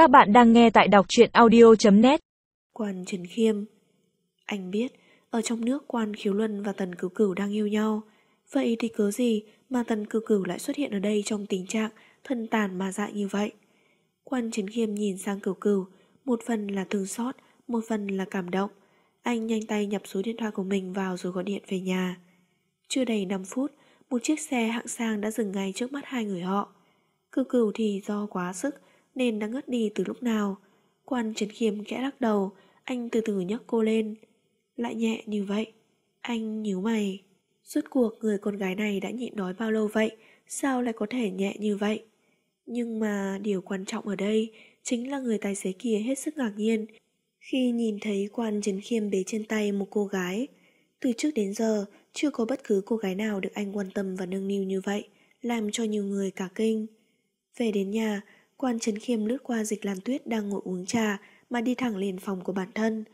Các bạn đang nghe tại đọc truyện audio.net Quan Trần Khiêm Anh biết, ở trong nước quan khiếu luân và tần cửu cửu đang yêu nhau. Vậy thì cớ gì mà tần cửu cửu lại xuất hiện ở đây trong tình trạng thân tàn mà dại như vậy? Quan Trần Khiêm nhìn sang cửu cửu, một phần là thương xót, một phần là cảm động. Anh nhanh tay nhập số điện thoại của mình vào rồi gọi điện về nhà. Chưa đầy 5 phút, một chiếc xe hạng sang đã dừng ngay trước mắt hai người họ. Cửu cửu thì do quá sức nên đã ngất đi từ lúc nào. Quan Trần Khiêm kẽ lắc đầu, anh từ từ nhấc cô lên. Lại nhẹ như vậy. Anh nhíu mày. Suốt cuộc người con gái này đã nhịn đói bao lâu vậy, sao lại có thể nhẹ như vậy? Nhưng mà điều quan trọng ở đây chính là người tài xế kia hết sức ngạc nhiên khi nhìn thấy quan Trần Khiêm bế trên tay một cô gái. Từ trước đến giờ, chưa có bất cứ cô gái nào được anh quan tâm và nâng niu như vậy, làm cho nhiều người cả kinh. Về đến nhà, quan Trấn Khiêm lướt qua dịch Lan Tuyết đang ngồi uống trà mà đi thẳng lên phòng của bản thân.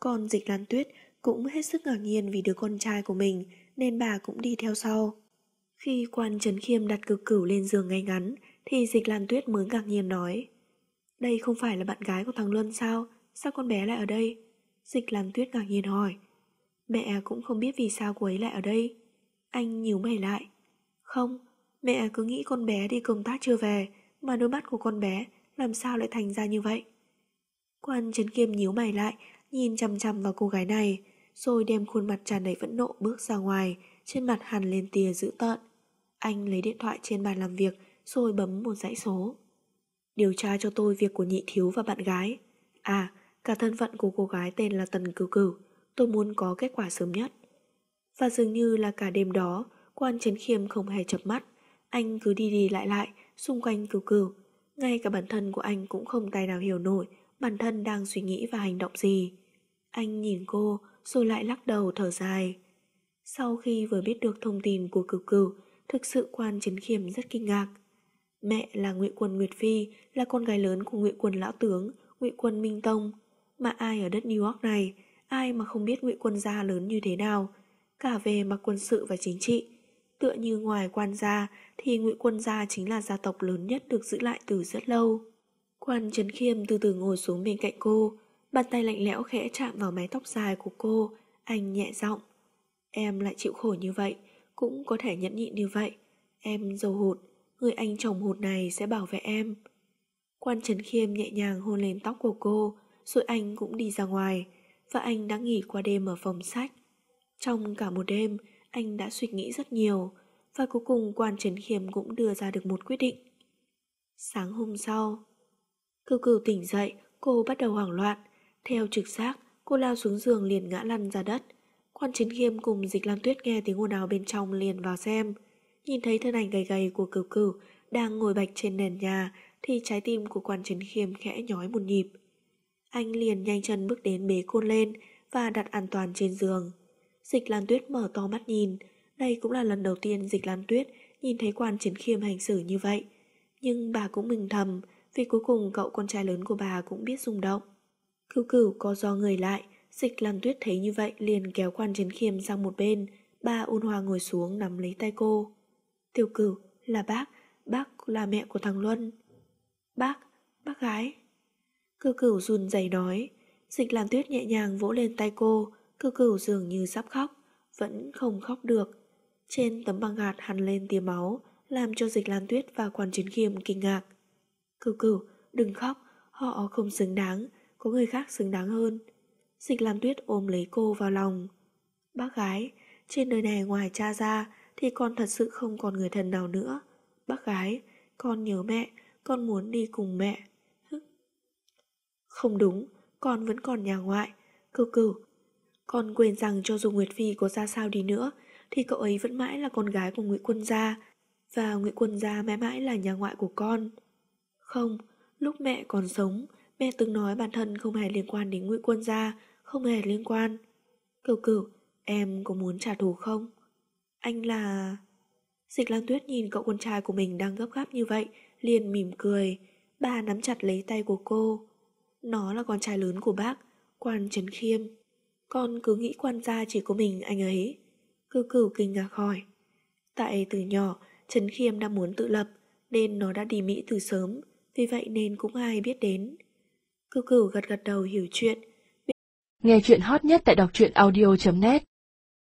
Còn dịch Lan Tuyết cũng hết sức ngạc nhiên vì đứa con trai của mình nên bà cũng đi theo sau. Khi quan Trấn Khiêm đặt cực cửu lên giường ngay ngắn thì dịch Lan Tuyết mới ngạc nhiên nói Đây không phải là bạn gái của thằng Luân sao? Sao con bé lại ở đây? Dịch Lan Tuyết ngạc nhiên hỏi Mẹ cũng không biết vì sao cô ấy lại ở đây. Anh nhíu mày lại. Không, mẹ cứ nghĩ con bé đi công tác chưa về, mà đôi mắt của con bé làm sao lại thành ra như vậy. Quan Trấn Kiêm nhíu mày lại, nhìn chằm chằm vào cô gái này, rồi đem khuôn mặt tràn đầy phẫn nộ bước ra ngoài, trên mặt hằn lên tia dữ tợn. Anh lấy điện thoại trên bàn làm việc, rồi bấm một dãy số. Điều tra cho tôi việc của nhị thiếu và bạn gái. À, cả thân phận của cô gái tên là Tần Cửu Cửu, tôi muốn có kết quả sớm nhất. Và dường như là cả đêm đó, quan Trấn Khiêm không hề chập mắt, anh cứ đi đi lại lại, xung quanh cừu cừu Ngay cả bản thân của anh cũng không tài nào hiểu nổi bản thân đang suy nghĩ và hành động gì. Anh nhìn cô rồi lại lắc đầu thở dài. Sau khi vừa biết được thông tin của cửu cửu, thực sự quan chấn khiêm rất kinh ngạc. Mẹ là Ngụy Quân Nguyệt Phi, là con gái lớn của Ngụy Quân lão tướng, Ngụy Quân Minh Tông, mà ai ở đất New York này, ai mà không biết Ngụy Quân gia lớn như thế nào, cả về mặt quân sự và chính trị, Tựa như ngoài quan gia thì ngụy quân gia chính là gia tộc lớn nhất được giữ lại từ rất lâu. Quan Trấn Khiêm từ từ ngồi xuống bên cạnh cô, bàn tay lạnh lẽo khẽ chạm vào mái tóc dài của cô, anh nhẹ giọng. Em lại chịu khổ như vậy, cũng có thể nhẫn nhịn như vậy. Em dầu hụt, người anh chồng hụt này sẽ bảo vệ em. Quan Trấn Khiêm nhẹ nhàng hôn lên tóc của cô, rồi anh cũng đi ra ngoài, và anh đã nghỉ qua đêm ở phòng sách. Trong cả một đêm, anh đã suy nghĩ rất nhiều và cuối cùng quan trấn khiêm cũng đưa ra được một quyết định. Sáng hôm sau, cừu cừu tỉnh dậy, cô bắt đầu hoảng loạn. Theo trực giác, cô lao xuống giường liền ngã lăn ra đất. Quan Chiến khiêm cùng dịch lan tuyết nghe tiếng ồn ào bên trong liền vào xem. Nhìn thấy thân ảnh gầy gầy của cửu cửu đang ngồi bạch trên nền nhà thì trái tim của quan Chiến khiêm khẽ nhói một nhịp. Anh liền nhanh chân bước đến bế cô lên và đặt an toàn trên giường. Dịch Lan Tuyết mở to mắt nhìn, đây cũng là lần đầu tiên Dịch Lan Tuyết nhìn thấy quan chiến khiêm hành xử như vậy. Nhưng bà cũng mừng thầm, vì cuối cùng cậu con trai lớn của bà cũng biết rung động. Cửu cửu có do người lại, Dịch Lan Tuyết thấy như vậy liền kéo quan chiến khiêm sang một bên, bà ôn hòa ngồi xuống nắm lấy tay cô. Tiểu cửu, là bác, bác là mẹ của thằng Luân. Bác, bác gái. Cửu cửu run rẩy nói, Dịch Lan Tuyết nhẹ nhàng vỗ lên tay cô, Cư cửu dường như sắp khóc, vẫn không khóc được. Trên tấm băng gạt hằn lên tia máu, làm cho dịch lan tuyết và quan chiến khiêm kinh ngạc. Cửu cửu, đừng khóc, họ không xứng đáng, có người khác xứng đáng hơn. Dịch lan tuyết ôm lấy cô vào lòng. Bác gái, trên đời này ngoài cha ra thì con thật sự không còn người thân nào nữa. Bác gái, con nhớ mẹ, con muốn đi cùng mẹ. Không đúng, con vẫn còn nhà ngoại. Cửu cửu, con quên rằng cho dù Nguyệt Phi có ra sao đi nữa thì cậu ấy vẫn mãi là con gái của Ngụy Quân gia và Ngụy Quân gia mãi mãi là nhà ngoại của con. Không, lúc mẹ còn sống, mẹ từng nói bản thân không hề liên quan đến Ngụy Quân gia, không hề liên quan. Cửu cửu, em có muốn trả thù không? Anh là... Dịch Lan Tuyết nhìn cậu con trai của mình đang gấp gáp như vậy, liền mỉm cười. Bà nắm chặt lấy tay của cô. Nó là con trai lớn của bác, quan Trấn Khiêm. Con cứ nghĩ quan gia chỉ có mình anh ấy. Cư cửu kinh ngạc hỏi. Tại từ nhỏ, Trần Khiêm đã muốn tự lập, nên nó đã đi Mỹ từ sớm. vì vậy nên cũng ai biết đến. cư cửu gật gật đầu hiểu chuyện. Nghe chuyện hot nhất tại đọc truyện audio.net